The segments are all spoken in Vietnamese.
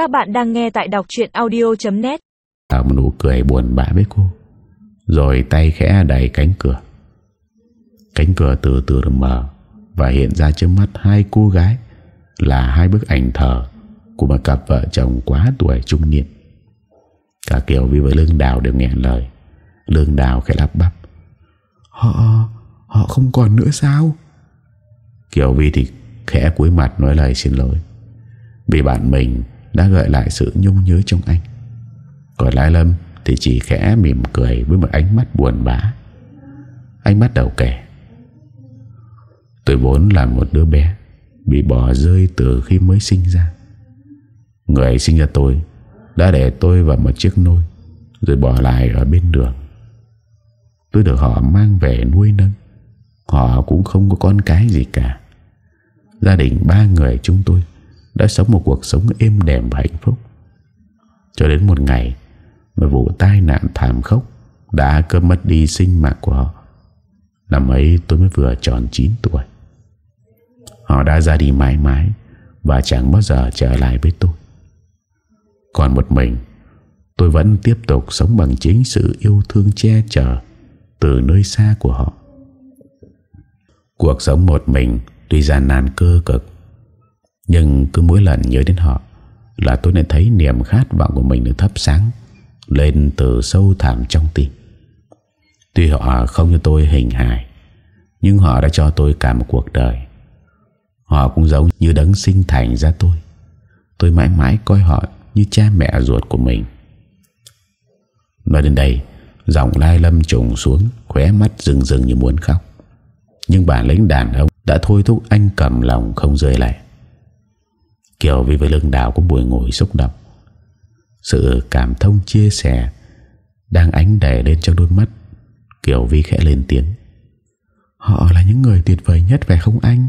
Các bạn đang nghe tại đọc chuyện audio.net Tạo một nụ cười buồn bã với cô Rồi tay khẽ đẩy cánh cửa. Cánh cửa từ từ mở Và hiện ra trước mắt hai cô gái Là hai bức ảnh thờ Của một cặp vợ chồng quá tuổi trung niên. Cả Kiều Vi với Lương Đào đều nghẹn lời. Lương Đào khẽ lắp bắp. Họ Họ không còn nữa sao? Kiều Vi thì khẽ cúi mặt nói lời xin lỗi. Vì bạn mình đã gợi lại sự nhung nhớ trong anh. Còn Lai Lâm thì chỉ khẽ mỉm cười với một ánh mắt buồn bã. Anh bắt đầu kể Tôi vốn là một đứa bé, Bị bỏ rơi từ khi mới sinh ra. Người sinh ra tôi, Đã để tôi vào một chiếc nôi, Rồi bỏ lại ở bên đường. Tôi được họ mang về nuôi nâng Họ cũng không có con cái gì cả. Gia đình ba người chúng tôi đã sống một cuộc sống êm đềm và hạnh phúc. Cho đến một ngày Một vụ tai nạn thảm khốc Đã cướp mất đi sinh mạng của họ, Năm ấy tôi mới vừa tròn 9 tuổi. Họ đã ra đi mãi mãi Và chẳng bao giờ trở lại với tôi. Còn một mình, Tôi vẫn tiếp tục sống bằng chính sự yêu thương che chở Từ nơi xa của họ. Cuộc sống một mình Tuy gian nan cơ cực nhưng cứ mỗi lần nhớ đến họ Là tôi lại thấy niềm khát vọng của mình được thắp sáng Lên từ sâu thẳm trong tim. Tuy họ không như tôi hình hài, Nhưng họ đã cho tôi cả một cuộc đời. Họ cũng giống như đấng sinh thành ra tôi. Tôi mãi mãi coi họ như cha mẹ ruột của mình. Nói đến đây, Giọng lai lâm trùng xuống, Khóe mắt rừng rừng như muốn khóc. Nhưng bản lĩnh đàn ông Đã thôi thúc anh cầm lòng không rơi lại Kiều vì với lưng đào cũng buổi ngồi xúc động. Sự cảm thông chia sẻ Đang ánh đẻ lên trong đôi mắt, Kiều Vi khẽ lên tiếng. Họ là những người tuyệt vời nhất phải không anh?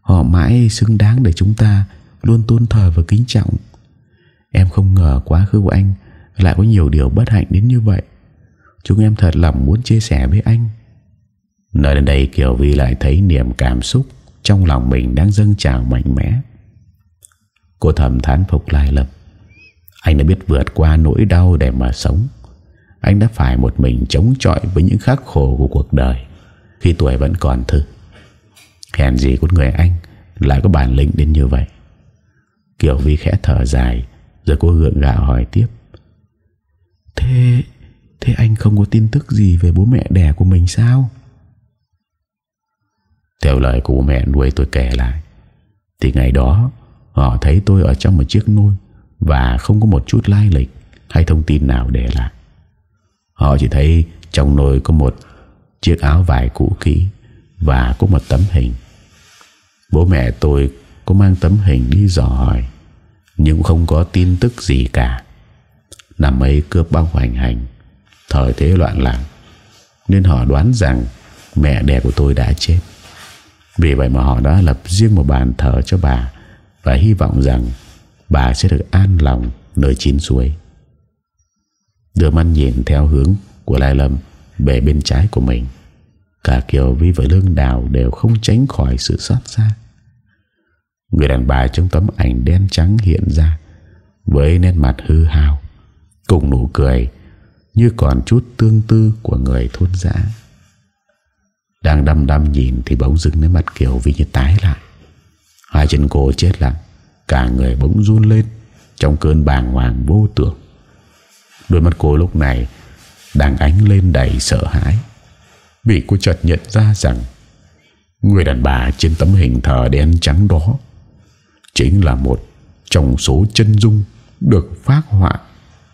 Họ mãi xứng đáng để chúng ta Luôn tôn thờ và kính trọng. Em không ngờ quá khứ của anh Lại có nhiều điều bất hạnh đến như vậy. Chúng em thật lòng muốn chia sẻ với anh. Nói đến đây, Kiều Vi lại thấy niềm cảm xúc Trong lòng mình đang dâng trào mạnh mẽ. Cô thầm thán phục Lai Lâm. Anh đã biết vượt qua nỗi đau để mà sống. Anh đã phải một mình chống chọi với những khắc khổ của cuộc đời, Khi tuổi vẫn còn thư Hèn gì của người anh Lại có bản lĩnh đến như vậy? Kiều Vi khẽ thở dài, Rồi cô gượng gạo hỏi tiếp. Thế Thế anh không có tin tức gì về bố mẹ đẻ của mình sao? Theo lời của bố mẹ nuôi tôi kể lại, Thì ngày đó Họ thấy tôi ở trong một chiếc nôi Và không có một chút lai lịch Hay thông tin nào để lại Họ chỉ thấy trong nồi có một chiếc áo vải cũ kỹ và có một tấm hình. Bố mẹ tôi có mang tấm hình đi dò hỏi nhưng không có tin tức gì cả. Năm ấy cướp bao hoành hành, thời thế loạn lạc nên họ đoán rằng mẹ đẻ của tôi đã chết. Vì vậy mà họ đã lập riêng một bàn thờ cho bà và hy vọng rằng bà sẽ được an lòng nơi chín suối. Đưa mắt nhìn theo hướng của Lai Lâm về bên trái của mình. Cả Kiều Vi và Lương Đào đều không tránh khỏi sự xót xa. Người đàn bà trong tấm ảnh đen trắng hiện ra với nét mặt hư hào, cùng nụ cười như còn chút tương tư của người thôn giã. Đang đăm đăm nhìn thì bỗng dưng đến mặt Kiều Vi như tái lại. Hai chân cô chết lặng, cả người bỗng run lên trong cơn bàng hoàng vô tưởng. Đôi mắt cô lúc này đang ánh lên đầy sợ hãi vì cô chợt nhận ra rằng người đàn bà trên tấm hình thờ đen trắng đó chính là một trong số chân dung được phát họa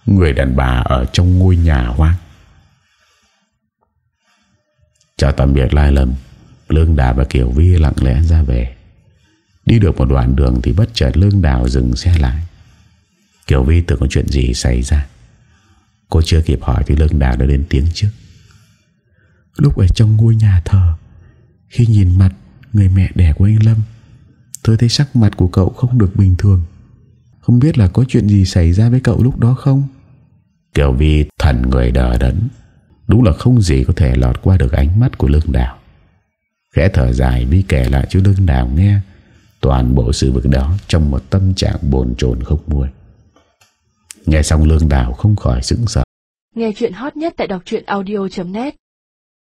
người đàn bà ở trong ngôi nhà hoang. Chào tạm biệt Lai Lâm, Lương đà và Kiều Vi lặng lẽ ra về. Đi được một đoạn đường thì bất chợt Lương Đào dừng xe lại. Kiều Vi tưởng có chuyện gì xảy ra. Cô chưa kịp hỏi thì Lương Đào đã đến tiếng trước. Lúc ở trong ngôi nhà thờ, Khi nhìn mặt người mẹ đẻ của anh Lâm, Tôi thấy sắc mặt của cậu không được bình thường. Không biết là có chuyện gì xảy ra với cậu lúc đó không? Kiều Vi thần người đờ đẫn. Đúng là không gì có thể lọt qua được ánh mắt của Lương Đào. Khẽ thở dài Vi kể lại cho Lương Đào nghe. Toàn bộ sự việc đó Trong một tâm trạng bồn chồn không muội Nghe xong lương đào không khỏi sững sờ. Nghe chuyện hot nhất tại đọc audio.net